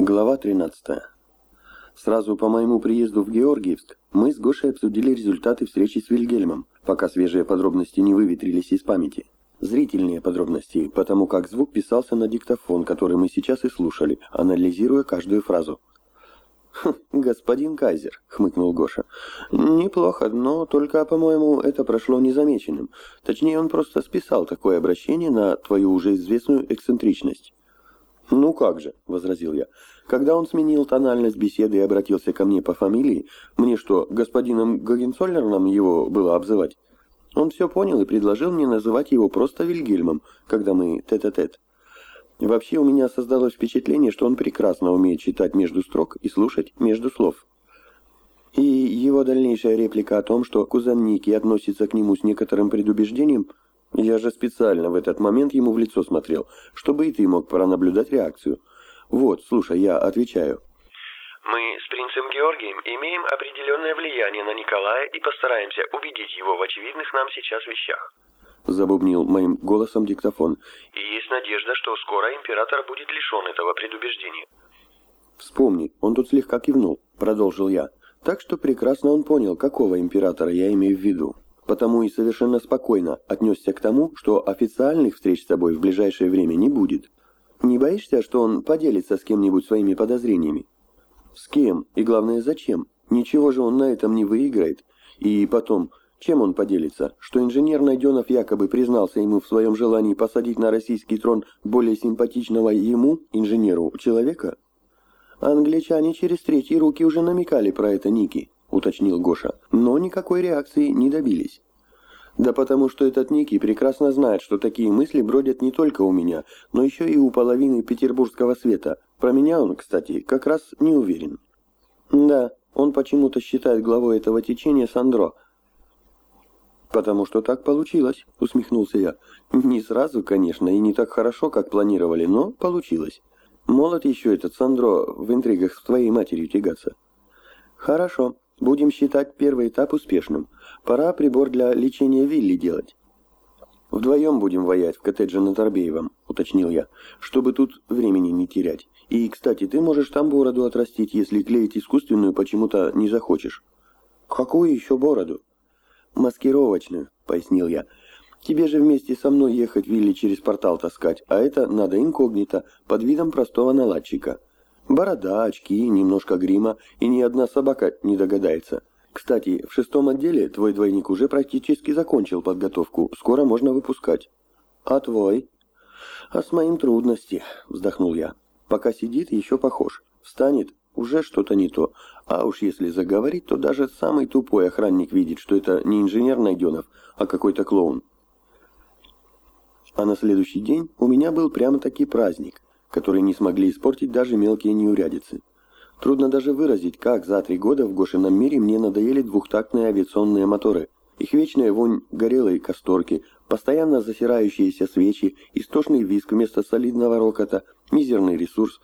Глава 13. Сразу по моему приезду в Георгиевск мы с Гошей обсудили результаты встречи с Вильгельмом, пока свежие подробности не выветрились из памяти. Зрительные подробности, потому как звук писался на диктофон, который мы сейчас и слушали, анализируя каждую фразу. «Хм, «Господин Кайзер», — хмыкнул Гоша. «Неплохо, но только, по-моему, это прошло незамеченным. Точнее, он просто списал такое обращение на твою уже известную эксцентричность». «Ну как же», — возразил я. «Когда он сменил тональность беседы и обратился ко мне по фамилии, мне что, господином Гогенцоллерном его было обзывать? Он все понял и предложил мне называть его просто Вильгельмом, когда мы тет-а-тет. Вообще у меня создалось впечатление, что он прекрасно умеет читать между строк и слушать между слов». И его дальнейшая реплика о том, что кузен Ники относится к нему с некоторым предубеждением — я же специально в этот момент ему в лицо смотрел, чтобы и ты мог пронаблюдать реакцию. Вот, слушай, я отвечаю. Мы с принцем Георгием имеем определенное влияние на Николая и постараемся убедить его в очевидных нам сейчас вещах. Забубнил моим голосом диктофон. И есть надежда, что скоро император будет лишен этого предубеждения. Вспомни, он тут слегка кивнул, продолжил я. Так что прекрасно он понял, какого императора я имею в виду потому и совершенно спокойно отнесся к тому, что официальных встреч с тобой в ближайшее время не будет. Не боишься, что он поделится с кем-нибудь своими подозрениями? С кем? И главное, зачем? Ничего же он на этом не выиграет. И потом, чем он поделится? Что инженер Найденов якобы признался ему в своем желании посадить на российский трон более симпатичного ему, инженеру, человека? Англичане через третьи руки уже намекали про это Ники. — уточнил Гоша. «Но никакой реакции не добились». «Да потому что этот Ники прекрасно знает, что такие мысли бродят не только у меня, но еще и у половины петербургского света. Про меня он, кстати, как раз не уверен». «Да, он почему-то считает главой этого течения Сандро». «Потому что так получилось», — усмехнулся я. «Не сразу, конечно, и не так хорошо, как планировали, но получилось. Молод еще этот Сандро в интригах с твоей матерью тягаться». «Хорошо», Будем считать первый этап успешным. Пора прибор для лечения Вилли делать. «Вдвоем будем воять в коттедже на Торбеевом», — уточнил я, «чтобы тут времени не терять. И, кстати, ты можешь там бороду отрастить, если клеить искусственную почему-то не захочешь». «Какую еще бороду?» «Маскировочную», — пояснил я. «Тебе же вместе со мной ехать Вилли через портал таскать, а это надо инкогнито, под видом простого наладчика». Борода, очки, немножко грима, и ни одна собака не догадается. Кстати, в шестом отделе твой двойник уже практически закончил подготовку, скоро можно выпускать. А твой? А с моим трудности, вздохнул я. Пока сидит, еще похож. Встанет, уже что-то не то. А уж если заговорить, то даже самый тупой охранник видит, что это не инженер Найденов, а какой-то клоун. А на следующий день у меня был прямо-таки праздник которые не смогли испортить даже мелкие неурядицы. Трудно даже выразить, как за три года в Гошином мире мне надоели двухтактные авиационные моторы. Их вечная вонь горелой касторки, постоянно засирающиеся свечи, истошный визг вместо солидного рокота, мизерный ресурс.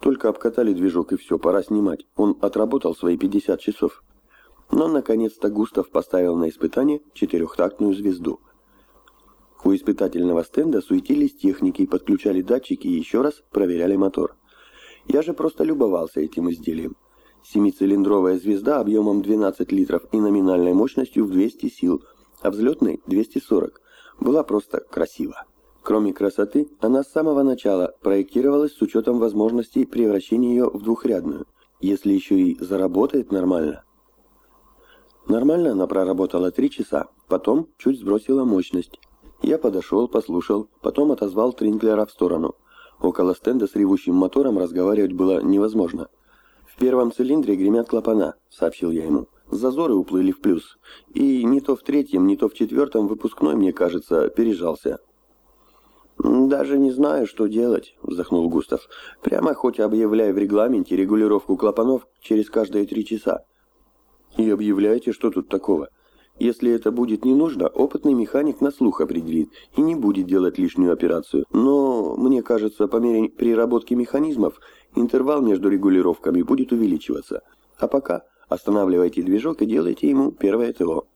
Только обкатали движок и все, пора снимать. Он отработал свои 50 часов. Но, наконец-то, Густав поставил на испытание четырехтактную звезду – у испытательного стенда суетились техники, подключали датчики и еще раз проверяли мотор. Я же просто любовался этим изделием. Семицилиндровая звезда объемом 12 литров и номинальной мощностью в 200 сил, а взлетной 240. Была просто красива. Кроме красоты, она с самого начала проектировалась с учетом возможностей превращения ее в двухрядную, если еще и заработает нормально. Нормально она проработала 3 часа, потом чуть сбросила мощность, я подошел, послушал, потом отозвал Тринклера в сторону. Около стенда с ревущим мотором разговаривать было невозможно. «В первом цилиндре гремят клапана», — сообщил я ему. Зазоры уплыли в плюс. И не то в третьем, не то в четвертом выпускной, мне кажется, пережался. «Даже не знаю, что делать», — вздохнул Густав. «Прямо хоть объявляй в регламенте регулировку клапанов через каждые три часа». «И объявляйте, что тут такого?» Если это будет не нужно, опытный механик на слух определит и не будет делать лишнюю операцию. Но, мне кажется, по мере переработки механизмов интервал между регулировками будет увеличиваться. А пока останавливайте движок и делайте ему первое ТО.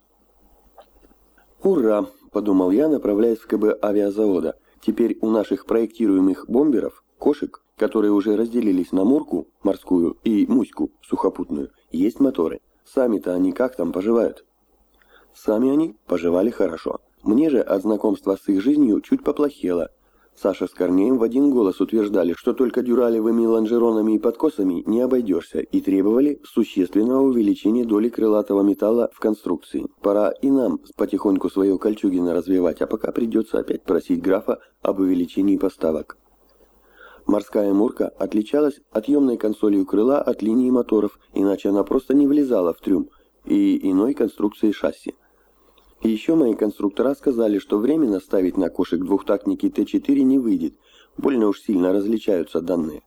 «Ура!» – подумал я, направляясь в КБ авиазавода. «Теперь у наших проектируемых бомберов, кошек, которые уже разделились на Мурку, морскую, и Муську, сухопутную, есть моторы. Сами-то они как там поживают? Сами они поживали хорошо. Мне же от знакомства с их жизнью чуть поплохело. Саша с Корнеем в один голос утверждали, что только дюралевыми лонжеронами и подкосами не обойдешься, и требовали существенного увеличения доли крылатого металла в конструкции. Пора и нам потихоньку свое кольчугино развивать, а пока придется опять просить графа об увеличении поставок. Морская Мурка отличалась отъемной консолью крыла от линии моторов, иначе она просто не влезала в трюм, и иной конструкции шасси. Еще мои конструктора сказали, что временно ставить на кошек двухтактники Т4 не выйдет, больно уж сильно различаются данные.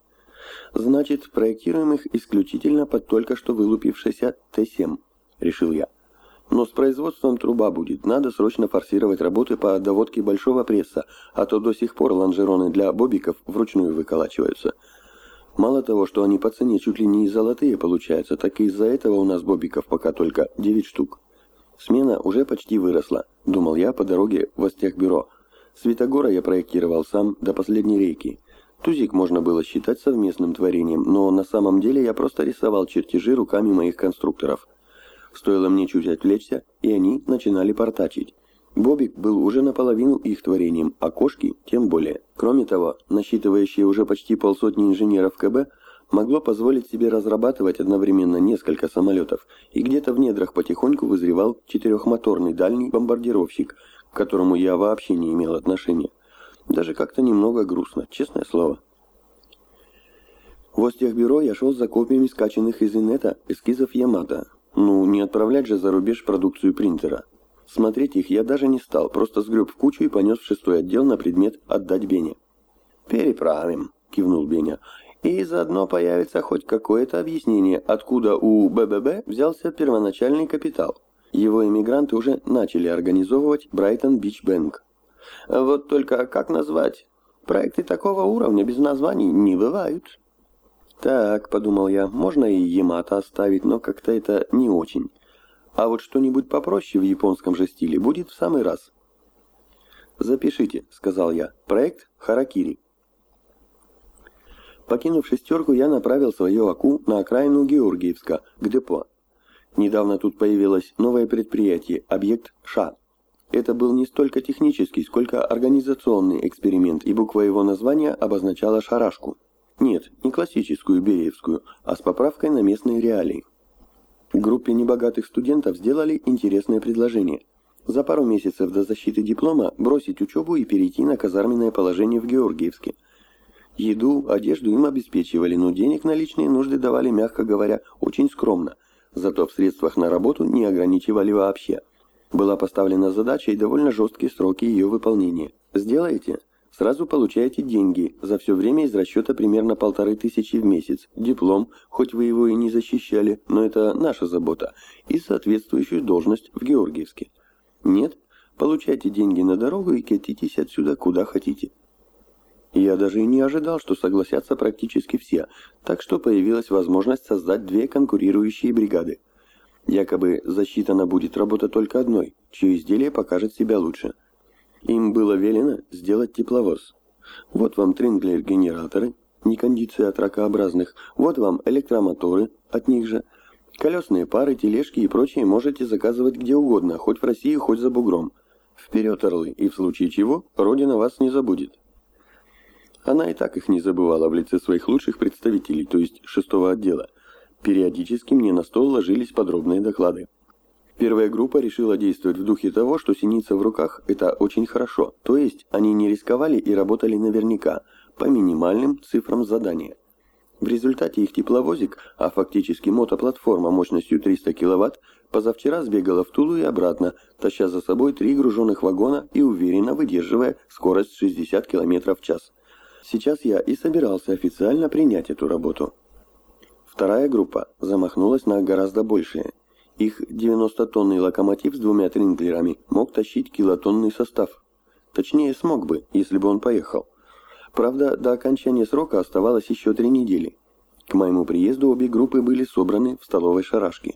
Значит, проектируем их исключительно под только что вылупившийся Т7, решил я. Но с производством труба будет. Надо срочно форсировать работы по доводке большого пресса, а то до сих пор лонжероны для бобиков вручную выколачиваются. Мало того, что они по цене чуть ли не золотые получаются, так и из-за этого у нас бобиков пока только 9 штук. Смена уже почти выросла, думал я по дороге в Остехбюро. Светогора я проектировал сам до последней рейки. Тузик можно было считать совместным творением, но на самом деле я просто рисовал чертежи руками моих конструкторов – Стоило мне чуть отвлечься, и они начинали портачить. Бобик был уже наполовину их творением, а кошки тем более. Кроме того, насчитывающие уже почти полсотни инженеров КБ могло позволить себе разрабатывать одновременно несколько самолетов, и где-то в недрах потихоньку вызревал четырехмоторный дальний бомбардировщик, к которому я вообще не имел отношения. Даже как-то немного грустно, честное слово. В Остехбюро я шел за копиями скачанных из инета эскизов Ямада, ну, не отправлять же за рубеж продукцию принтера. Смотреть их я даже не стал, просто сгреб в кучу и понес в шестой отдел на предмет «отдать Бене». «Переправим», — кивнул Беня. «И заодно появится хоть какое-то объяснение, откуда у БББ взялся первоначальный капитал. Его эмигранты уже начали организовывать Брайтон Бич Бэнк. Вот только как назвать? Проекты такого уровня без названий не бывают». «Так», — подумал я, — «можно и Ямато оставить, но как-то это не очень. А вот что-нибудь попроще в японском же стиле будет в самый раз». «Запишите», — сказал я, — «проект Харакири». Покинув шестерку, я направил свое АКУ на окраину Георгиевска, к депо. Недавно тут появилось новое предприятие, объект ША. Это был не столько технический, сколько организационный эксперимент, и буква его названия обозначала шарашку. Нет, не классическую Бериевскую, а с поправкой на местные реалии. Группе небогатых студентов сделали интересное предложение. За пару месяцев до защиты диплома бросить учебу и перейти на казарменное положение в Георгиевске. Еду, одежду им обеспечивали, но денег на личные нужды давали, мягко говоря, очень скромно. Зато в средствах на работу не ограничивали вообще. Была поставлена задача и довольно жесткие сроки ее выполнения. Сделаете? Сразу получаете деньги, за все время из расчета примерно полторы тысячи в месяц, диплом, хоть вы его и не защищали, но это наша забота, и соответствующую должность в Георгиевске. Нет? Получайте деньги на дорогу и катитесь отсюда куда хотите. Я даже и не ожидал, что согласятся практически все, так что появилась возможность создать две конкурирующие бригады. Якобы засчитана будет работа только одной, чье изделие покажет себя лучше – им было велено сделать тепловоз. Вот вам тринглер-генераторы, не кондиции от ракообразных, вот вам электромоторы, от них же. Колесные пары, тележки и прочее можете заказывать где угодно, хоть в России, хоть за бугром. Вперед, орлы, и в случае чего, Родина вас не забудет. Она и так их не забывала в лице своих лучших представителей, то есть шестого отдела. Периодически мне на стол ложились подробные доклады. Первая группа решила действовать в духе того, что синица в руках – это очень хорошо, то есть они не рисковали и работали наверняка, по минимальным цифрам задания. В результате их тепловозик, а фактически мотоплатформа мощностью 300 кВт, позавчера сбегала в Тулу и обратно, таща за собой три груженных вагона и уверенно выдерживая скорость 60 км в час. Сейчас я и собирался официально принять эту работу. Вторая группа замахнулась на гораздо большее – их 90-тонный локомотив с двумя тринглерами мог тащить килотонный состав. Точнее, смог бы, если бы он поехал. Правда, до окончания срока оставалось еще три недели. К моему приезду обе группы были собраны в столовой шарашке.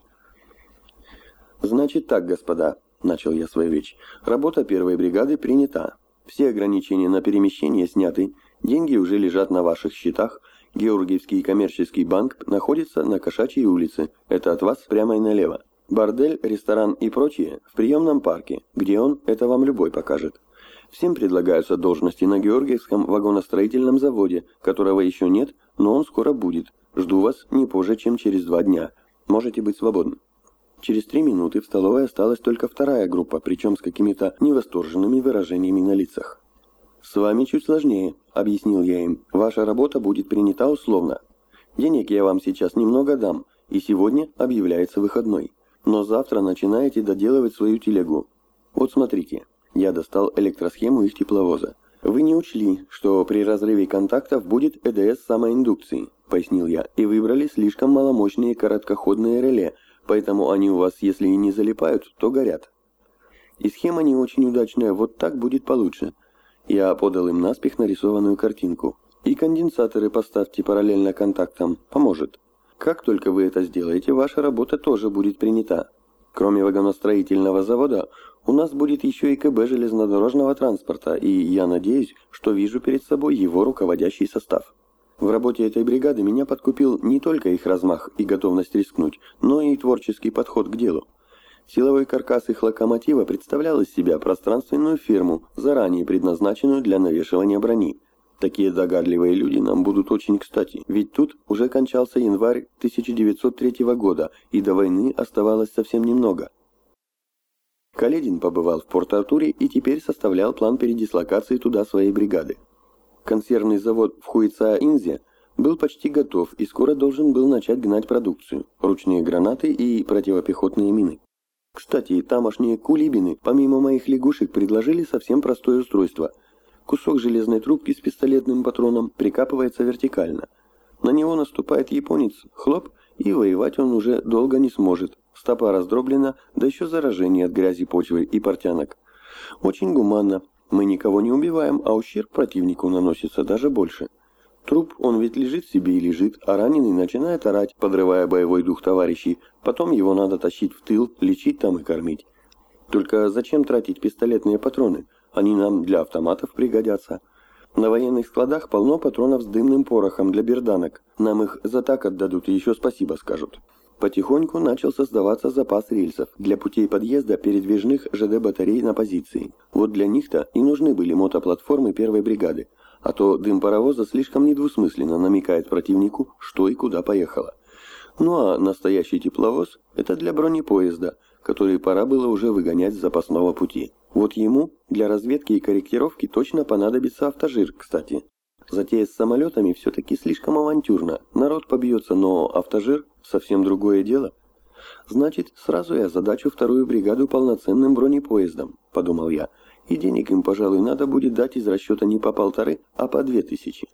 «Значит так, господа», — начал я свою речь, — «работа первой бригады принята. Все ограничения на перемещение сняты. Деньги уже лежат на ваших счетах, Георгиевский коммерческий банк находится на Кошачьей улице, это от вас прямо и налево. Бордель, ресторан и прочее в приемном парке, где он, это вам любой покажет. Всем предлагаются должности на Георгиевском вагоностроительном заводе, которого еще нет, но он скоро будет. Жду вас не позже, чем через два дня. Можете быть свободны. Через три минуты в столовой осталась только вторая группа, причем с какими-то невосторженными выражениями на лицах. «С вами чуть сложнее», — объяснил я им. «Ваша работа будет принята условно. Денег я вам сейчас немного дам, и сегодня объявляется выходной. Но завтра начинаете доделывать свою телегу. Вот смотрите». Я достал электросхему их тепловоза. «Вы не учли, что при разрыве контактов будет ЭДС самоиндукции», — пояснил я, «и выбрали слишком маломощные короткоходные реле, поэтому они у вас, если и не залипают, то горят». И схема не очень удачная, вот так будет получше. Я подал им наспех нарисованную картинку. И конденсаторы поставьте параллельно контактам, поможет. Как только вы это сделаете, ваша работа тоже будет принята. Кроме вагоностроительного завода, у нас будет еще и КБ железнодорожного транспорта, и я надеюсь, что вижу перед собой его руководящий состав. В работе этой бригады меня подкупил не только их размах и готовность рискнуть, но и творческий подход к делу. Силовой каркас их локомотива представлял из себя пространственную ферму, заранее предназначенную для навешивания брони. Такие догадливые люди нам будут очень кстати, ведь тут уже кончался январь 1903 года, и до войны оставалось совсем немного. Каледин побывал в Порт-Артуре и теперь составлял план передислокации туда своей бригады. Консервный завод в Хуица-Инзе был почти готов и скоро должен был начать гнать продукцию, ручные гранаты и противопехотные мины. Кстати, тамошние кулибины, помимо моих лягушек, предложили совсем простое устройство. Кусок железной трубки с пистолетным патроном прикапывается вертикально. На него наступает японец, хлоп, и воевать он уже долго не сможет. Стопа раздроблена, да еще заражение от грязи почвы и портянок. Очень гуманно. Мы никого не убиваем, а ущерб противнику наносится даже больше. Труп, он ведь лежит себе и лежит, а раненый начинает орать, подрывая боевой дух товарищей. Потом его надо тащить в тыл, лечить там и кормить. Только зачем тратить пистолетные патроны? Они нам для автоматов пригодятся. На военных складах полно патронов с дымным порохом для берданок. Нам их за так отдадут и еще спасибо скажут. Потихоньку начал создаваться запас рельсов для путей подъезда передвижных ЖД-батарей на позиции. Вот для них-то и нужны были мотоплатформы первой бригады а то дым паровоза слишком недвусмысленно намекает противнику, что и куда поехало. Ну а настоящий тепловоз – это для бронепоезда, который пора было уже выгонять с запасного пути. Вот ему для разведки и корректировки точно понадобится автожир, кстати. Затея с самолетами все-таки слишком авантюрно. Народ побьется, но автожир – совсем другое дело. Значит, сразу я задачу вторую бригаду полноценным бронепоездом, подумал я – и денег им, пожалуй, надо будет дать из расчета не по полторы, а по две тысячи.